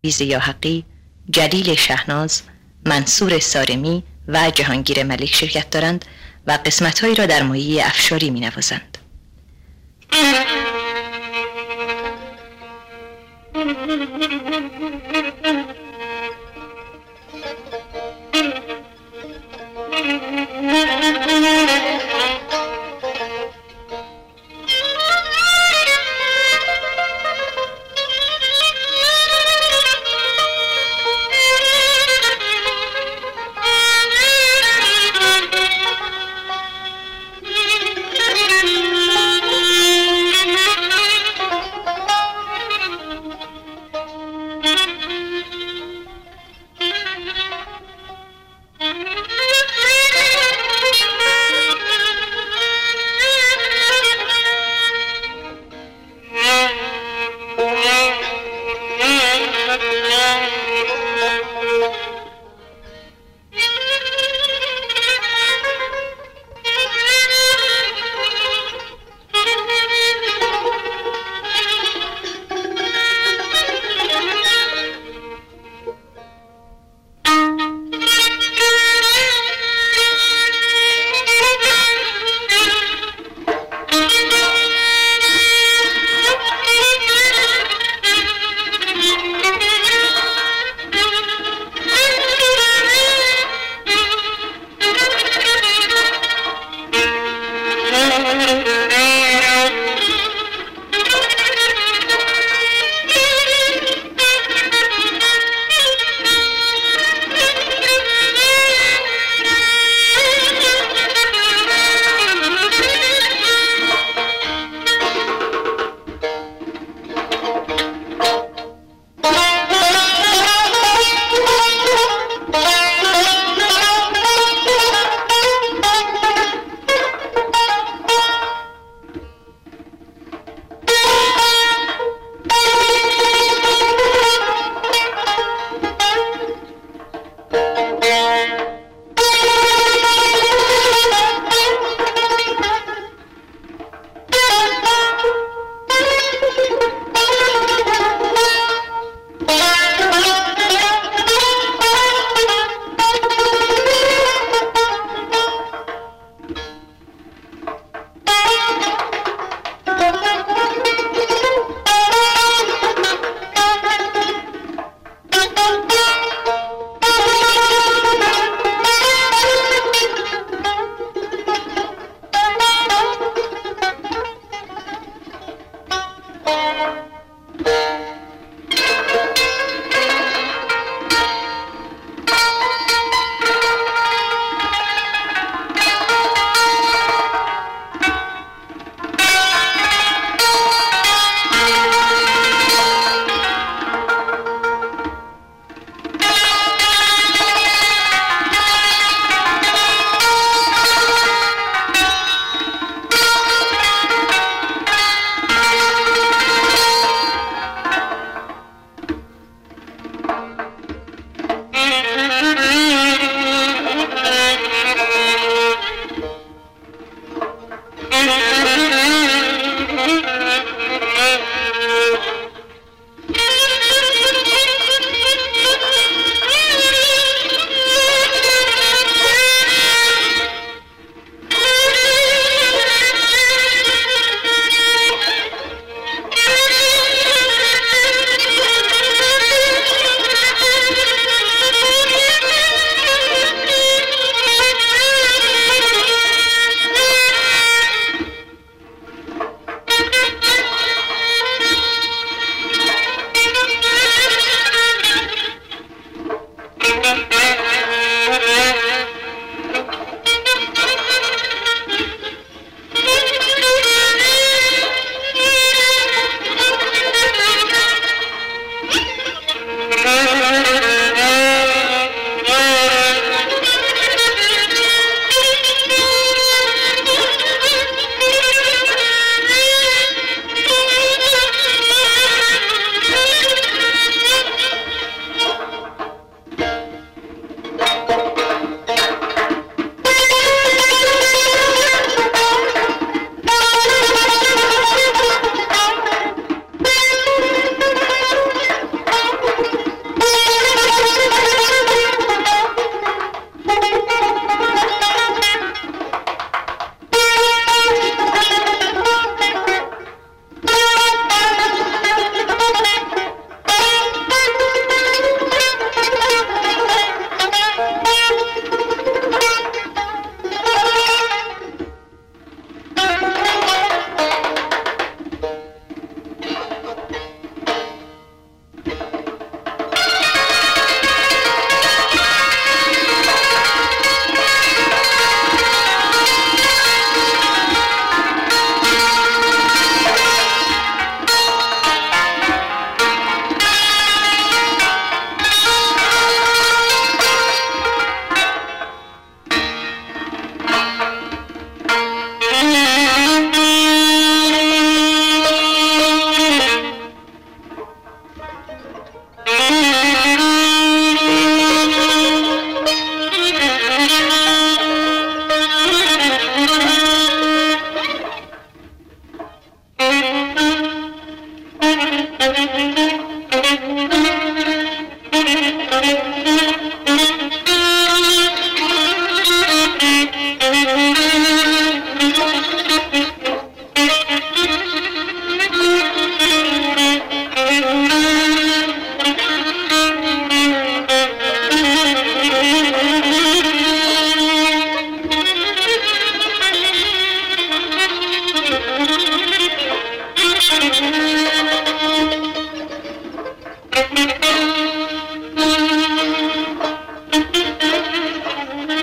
بیز حقی جلیل شهناز منصور سارمی و جهانگیر ملک شرکت دارند و قسمتهایی را در مایه افشاری می نوازند.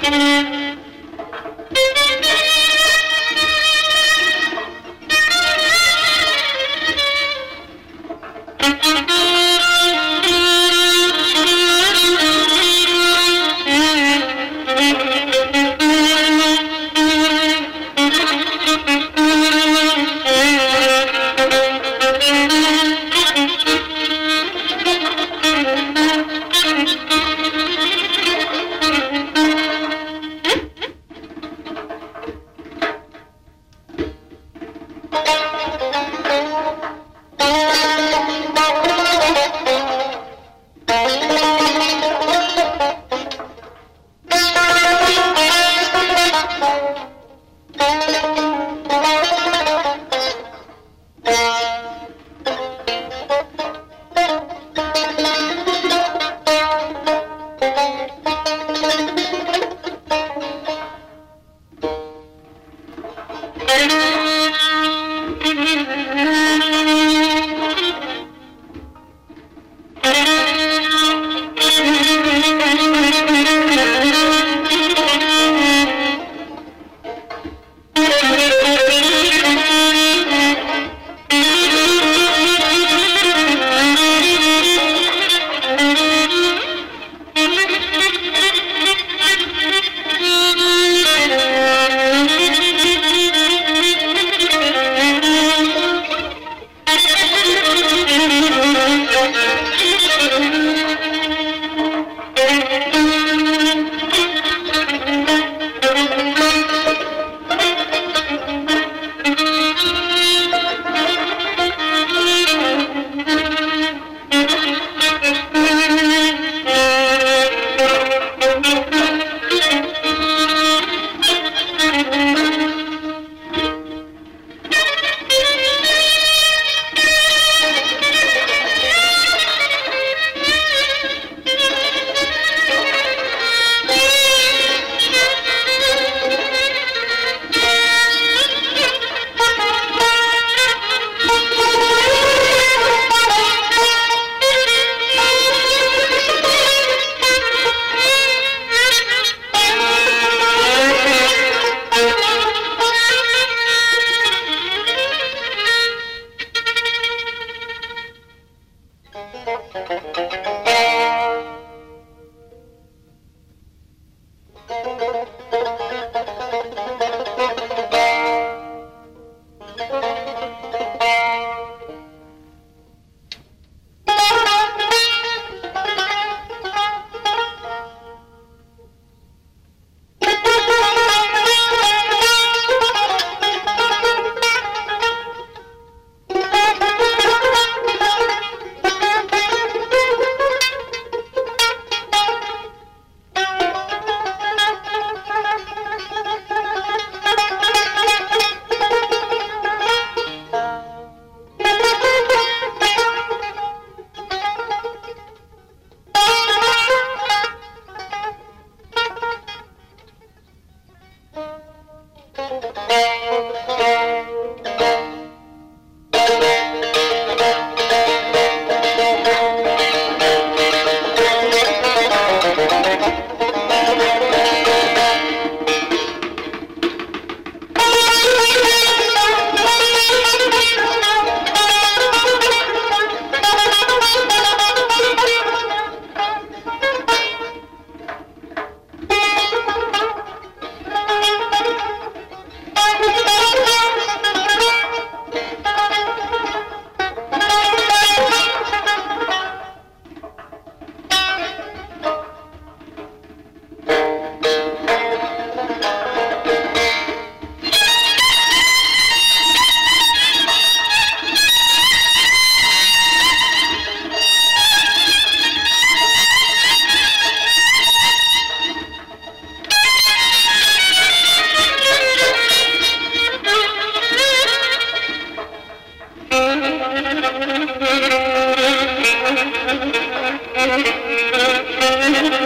Thank you.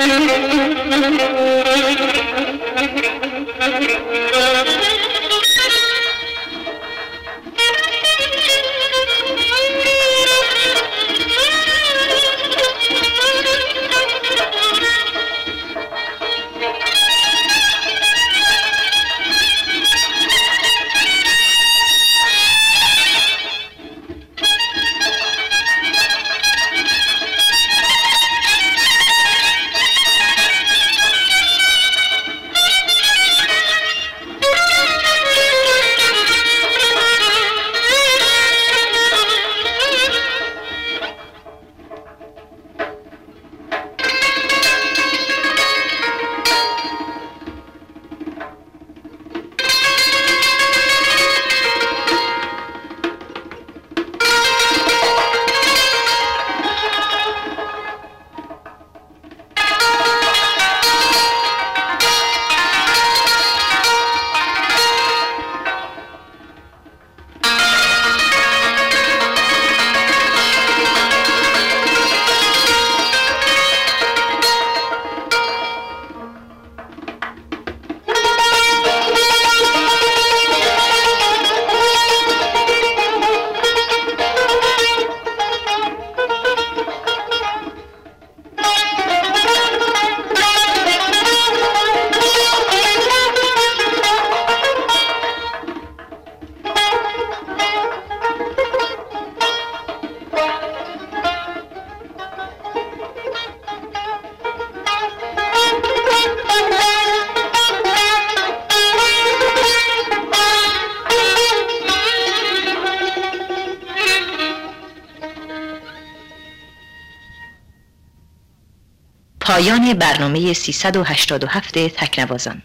Thank you. پایان برنامه 387 تکنوازان.